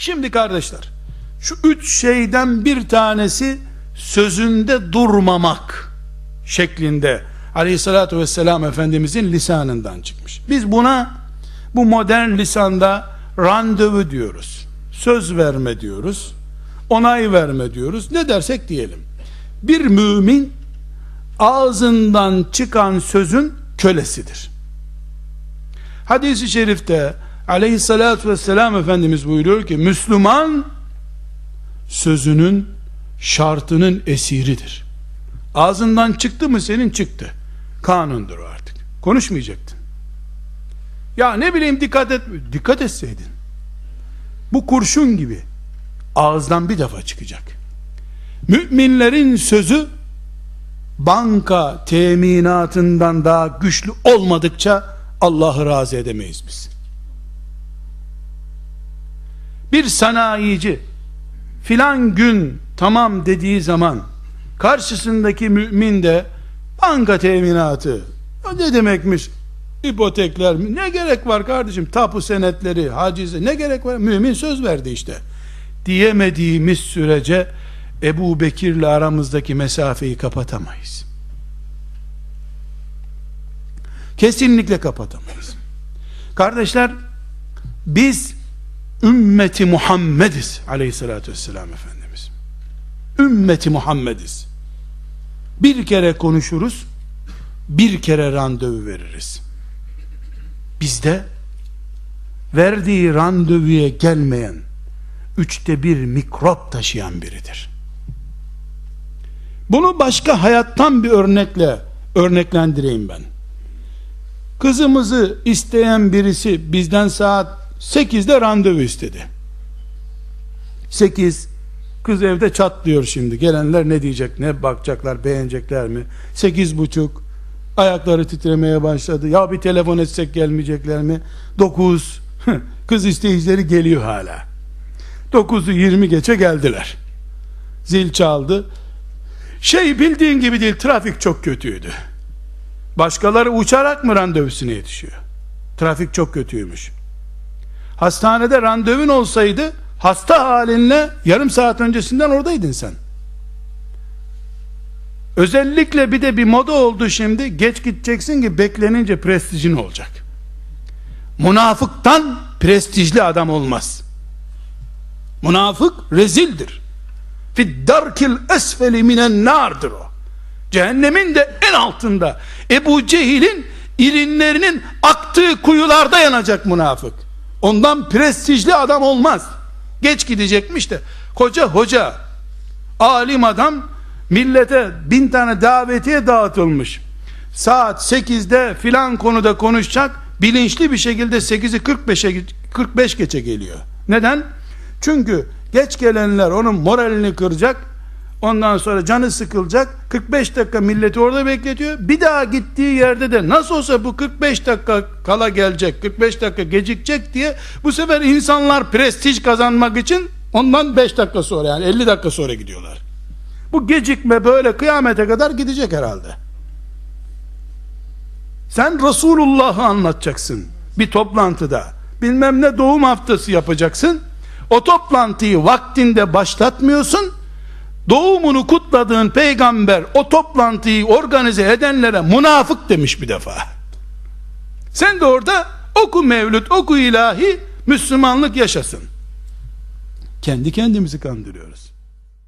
Şimdi kardeşler, şu üç şeyden bir tanesi sözünde durmamak şeklinde aleyhissalatü vesselam Efendimizin lisanından çıkmış. Biz buna bu modern lisanda randevu diyoruz. Söz verme diyoruz. Onay verme diyoruz. Ne dersek diyelim. Bir mümin ağzından çıkan sözün kölesidir. Hadis-i şerifte aleyhissalatü vesselam Efendimiz buyuruyor ki Müslüman sözünün şartının esiridir. Ağzından çıktı mı senin çıktı. Kanundur artık. Konuşmayacaktın. Ya ne bileyim dikkat et. Dikkat etseydin. Bu kurşun gibi ağızdan bir defa çıkacak. Müminlerin sözü banka teminatından daha güçlü olmadıkça Allah'ı razı edemeyiz biz. Bir sanayici filan gün tamam dediği zaman karşısındaki mümin de banka teminatı ne demekmiş ipotekler? Ne gerek var kardeşim? Tapu senetleri hacize ne gerek var? Mümin söz verdi işte. Diyemediğimiz sürece Ebu Bekir'le aramızdaki mesafeyi kapatamayız. Kesinlikle kapatamayız. Kardeşler biz ümmeti Muhammediz aleyhissalatü vesselam Efendimiz. Ümmeti Muhammediz. Bir kere konuşuruz bir kere randevu veririz. Bizde verdiği randevuya gelmeyen üçte bir mikrop taşıyan biridir. Bunu başka hayattan bir örnekle örneklendireyim ben. Kızımızı isteyen birisi bizden saat 8'de randevu istedi. 8 kız evde çatlıyor şimdi. Gelenler ne diyecek ne bakacaklar beğenecekler mi? 8 buçuk. Ayakları titremeye başladı. Ya bir telefon etsek gelmeyecekler mi? 9 kız isteyicileri geliyor hala. 9'u 20 geçe geldiler. Zil çaldı. Şey bildiğin gibi değil trafik çok kötüydü. Başkaları uçarak mı randevusuna yetişiyor? Trafik çok kötüymüş hastanede randevun olsaydı hasta halinle yarım saat öncesinden oradaydın sen. Özellikle bir de bir moda oldu şimdi. Geç gideceksin ki beklenince prestijin olacak. Münafıktan prestijli adam olmaz. Münafık rezildir. Fiddarkil esfeli minen nardır o. Cehennemin de en altında. Ebu Cehil'in irinlerinin aktığı kuyularda yanacak münafık ondan prestijli adam olmaz. Geç gidecekmiş de. Koca hoca alim adam millete bin tane davetiye dağıtılmış. Saat 8'de filan konuda konuşacak bilinçli bir şekilde 8'i 45'e 45 geçe geliyor. Neden? çünkü geç gelenler onun moralini kıracak ondan sonra canı sıkılacak. 45 dakika milleti orada bekletiyor. Bir daha gittiği yerde de nasıl olsa bu 45 dakika kala gelecek 45 dakika gecikecek diye bu sefer insanlar prestij kazanmak için ondan 5 dakika sonra yani 50 dakika sonra gidiyorlar. Bu gecikme böyle kıyamete kadar gidecek herhalde. Sen Resulullah'ı anlatacaksın bir toplantıda. Bilmem ne doğum haftası yapacaksın. O toplantıyı vaktinde başlatmıyorsun doğumunu kutladığın peygamber o toplantıyı organize edenlere münafık demiş bir defa. Sen de orada oku mevlüt oku ilahi Müslümanlık yaşasın. Kendi kendimizi kandırıyoruz